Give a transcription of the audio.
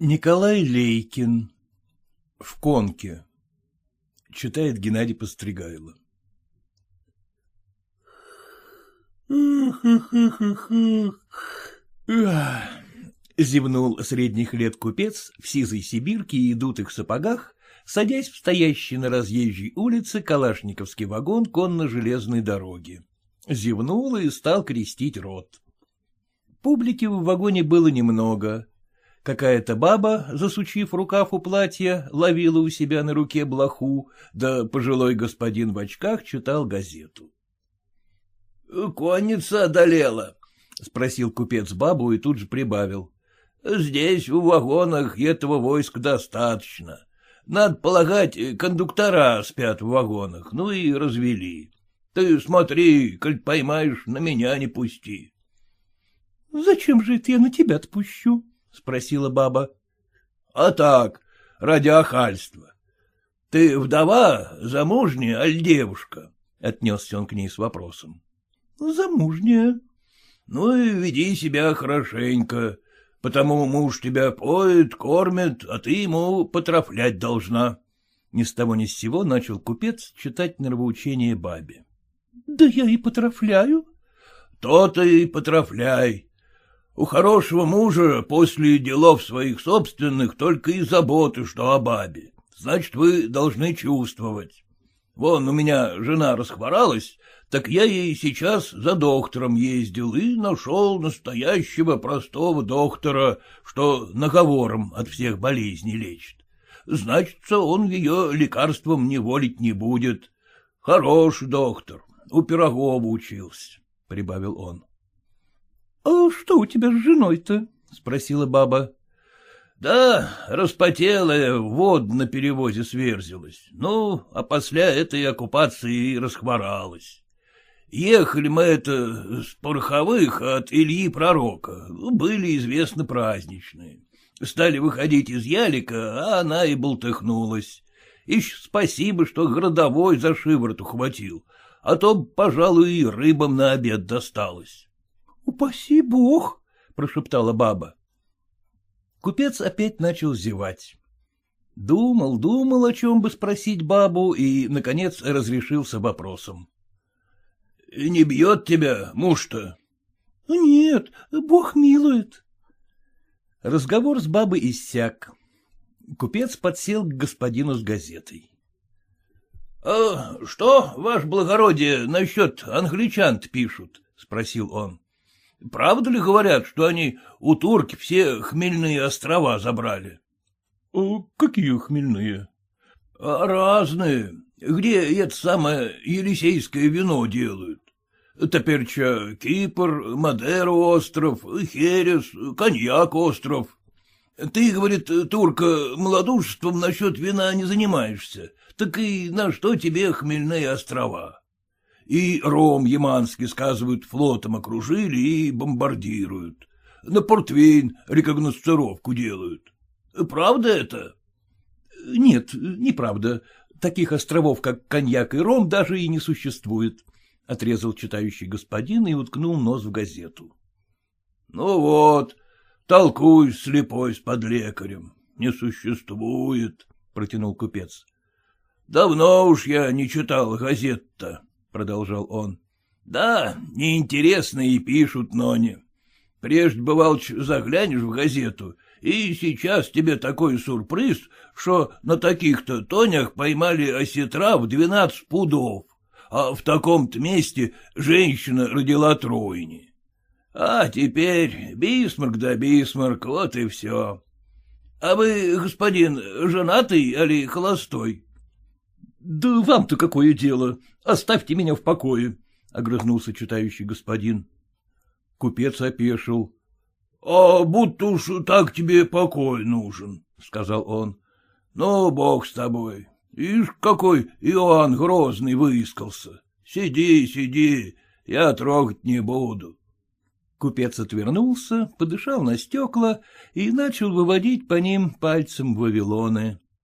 Николай Лейкин. В конке. Читает Геннадий Постригайло. Зевнул средних лет купец в сизой сибирке и дутых сапогах, садясь в стоящий на разъезжей улице калашниковский вагон конно-железной дороги. Зевнул и стал крестить рот. Публики в вагоне было немного. Какая-то баба, засучив рукав у платья, ловила у себя на руке блоху, да пожилой господин в очках читал газету. — Конница одолела, — спросил купец бабу и тут же прибавил. — Здесь в вагонах этого войск достаточно. Надо полагать, кондуктора спят в вагонах, ну и развели. Ты смотри, коль поймаешь, на меня не пусти. — Зачем же это я на тебя отпущу? — спросила баба. — А так, ради охальства. Ты вдова, замужняя, аль девушка? — отнесся он к ней с вопросом. — Замужняя. — Ну и веди себя хорошенько, потому муж тебя поет, кормит, а ты ему потрафлять должна. Ни с того ни с сего начал купец читать нравоучение бабе. — Да я и потрафляю. — То-то и потрафляй. У хорошего мужа после делов своих собственных только и заботы, что о бабе. Значит, вы должны чувствовать. Вон у меня жена расхворалась, так я ей сейчас за доктором ездил и нашел настоящего простого доктора, что наговором от всех болезней лечит. Значится, он ее лекарством не волить не будет. Хороший доктор, у Пирогова учился, — прибавил он. — что у тебя с женой-то? — спросила баба. — Да, распотелая, вод на перевозе сверзилась. Ну, а после этой оккупации и расхворалась. Ехали мы это с пороховых от Ильи Пророка, были известны праздничные. Стали выходить из ялика, а она и болтыхнулась. Еще спасибо, что городовой за шиворот ухватил, а то, пожалуй, и рыбам на обед досталось. — Упаси бог! — прошептала баба. Купец опять начал зевать. Думал, думал, о чем бы спросить бабу, и, наконец, разрешился вопросом. — Не бьет тебя муж-то? — Нет, бог милует. Разговор с бабой иссяк. Купец подсел к господину с газетой. — А что, ваше благородие, насчет англичан пишут? — спросил он. Правда ли говорят, что они у турки все хмельные острова забрали? А — Какие хмельные? А — Разные. Где это самое Елисейское вино делают. Теперь Кипр, Мадера остров, Херес, Коньяк остров. Ты, говорит, турка, малодушеством насчет вина не занимаешься, так и на что тебе хмельные острова? И ром яманский, сказывают, флотом окружили и бомбардируют. На портвейн рекогносцировку делают. Правда это? Нет, неправда. Таких островов, как коньяк и ром, даже и не существует, — отрезал читающий господин и уткнул нос в газету. — Ну вот, толкуй слепой с подлекарем. Не существует, — протянул купец. — Давно уж я не читал газет-то продолжал он. — Да, неинтересно и пишут, но не. Прежде, бывал, заглянешь в газету, и сейчас тебе такой сюрприз, что на таких-то тонях поймали осетра в двенадцать пудов, а в таком-то месте женщина родила тройни. А теперь бисмарк да бисмарк, вот и все. А вы, господин, женатый или холостой? — Да вам-то какое дело? Оставьте меня в покое, — огрызнулся читающий господин. Купец опешил. — А будто уж так тебе покой нужен, — сказал он. — Ну, бог с тобой. Ишь, какой Иоанн Грозный выискался. Сиди, сиди, я трогать не буду. Купец отвернулся, подышал на стекла и начал выводить по ним пальцем Вавилоны.